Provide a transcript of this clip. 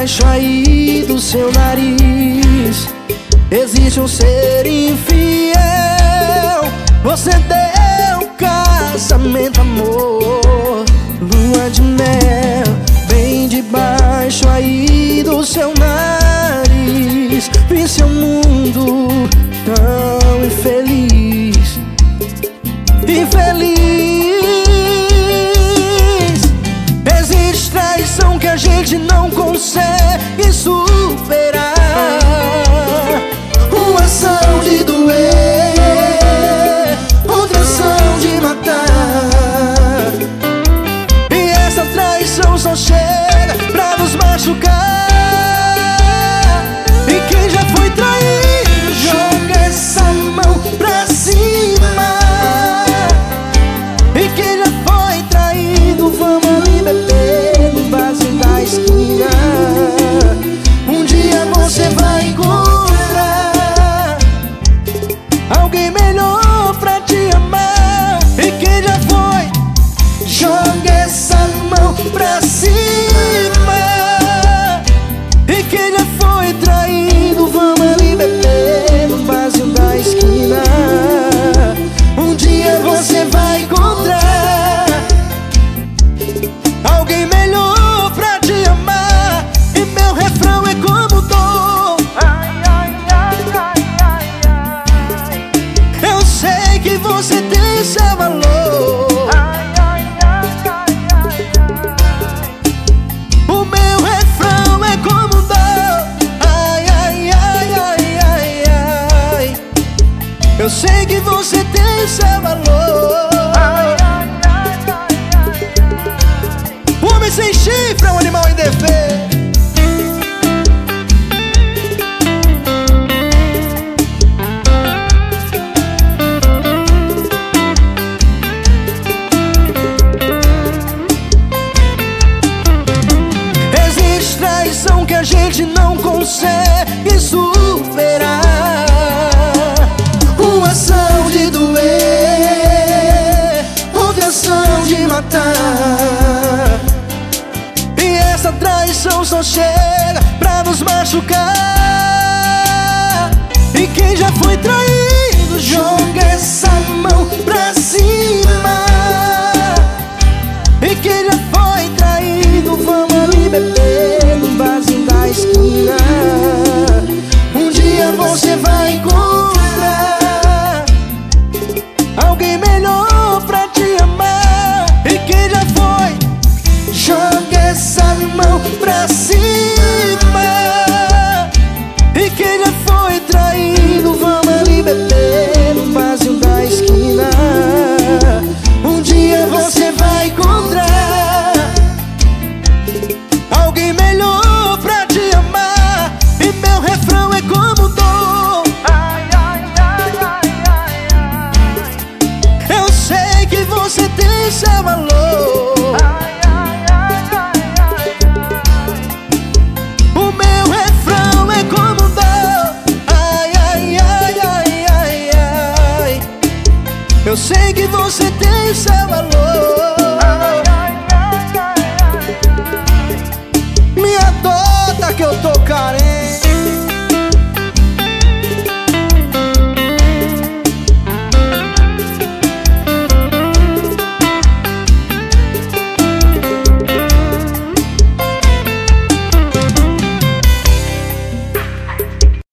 debaixo aí do seu nariz. Existe um ser infiel. Você deu casamento, amor. Lua de mel Bem debaixo aí do seu nariz. Vi seu mundo tão infeliz. Infeliz gente não consegue superar Alguém melhor pra te amar. E quem já foi? Joga essa mão pra cima você tem seu valor. Ai, ai, ai, O meu refrão é como dor Ai, ai, ai, ai, ai, ai. Eu sei que você tem seu valor a gente não consegue superar. Uma ação de doer Outra ação de matar. E essa traição só chega pra nos machucar essa mão pra cima. E quem já foi traído, vamos ali beber no barzinho da esquina. Um dia você vai encontrar Alguém melhor pra te amar. E meu refrão é como dor. Eu sei que você tem seu valor seu valor.